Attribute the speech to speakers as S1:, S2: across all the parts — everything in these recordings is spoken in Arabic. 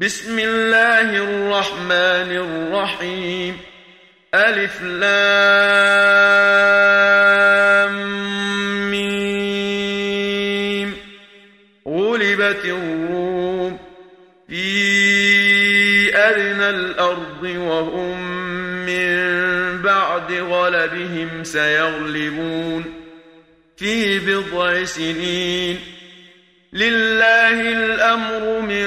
S1: بسم الله الرحمن الرحيم. ألف لام ميم. غلبت الروم. في أدنى الأرض وهم من بعد غلبهم سيغلبون. في بضع سنين. لله الأمر من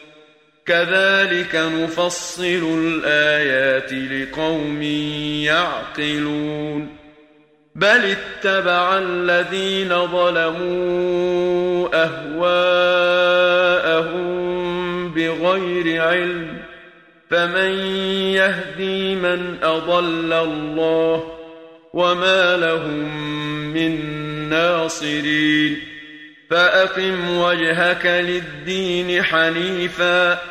S1: كذلك نفصل الآيات لقوم يعقلون بل اتبع الذين ظلموا أهواءهم بغير علم فمن يهدي من أضل الله وما لهم من ناصرين فأقم وجهك للدين حنيفاً